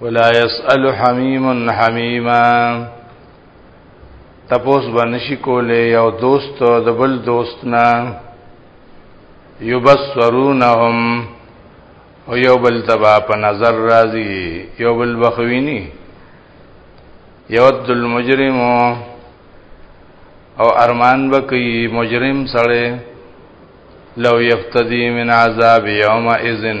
ولا يسأل حميم حميما تپوس بنشي کولې یو دوست د بل دوست نه یبصرونهم او یو بل تبا په نظر راځي یو بل بخوینی یود المجرم او ارمان بکی مجرم سره لو یفتدی من عذاب یوم اذن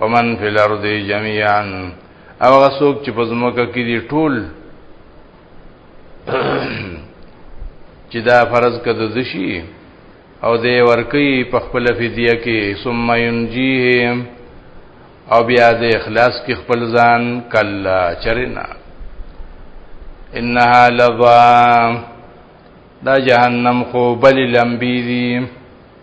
ومن فی الارض جميعا او هغه څوک چې په زمکه کې دي ټول چې دا فرض کده دشي او دې ورکی په خپل فدیه کې ثم ينجيهم او بیا د اخلاص کې خپل ځان کلا چرنا انها لظام دا جهنم خو بل لمبی دي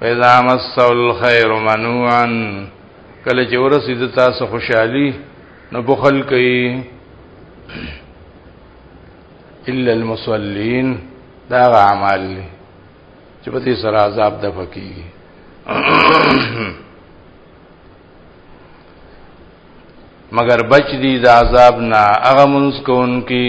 فاذا مس الخير منوعا کله چې ورسې د تاسو خوشحالي نو بخل کوي الا المصلين دا عمل چې په دې سره عذاب د فقيه مگر بچ دي د عذاب نه هغه منس کون کی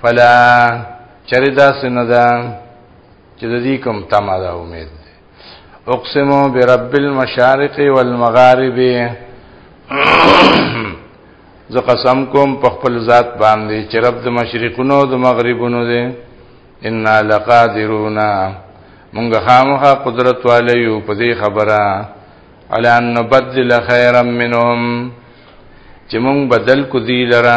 فلا چرې دا سنه ده چې د دې کوم تما ده امید ده اقسم برب المشارق والمغارب زه قسم کوم په خپل ذات باندې چې رب د مشرقونو او د مغربونو دی ان لقادرون مونږ خامخا قدرت والے یو په دې خبره علی ان نبدل خیرا منهم چې مونږ بدل کو دی لره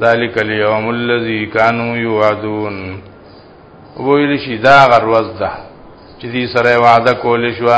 ذالک الیوم الذی کانوا یوعدون ویل شي دا غروز ده چې دې سره وعده کول شو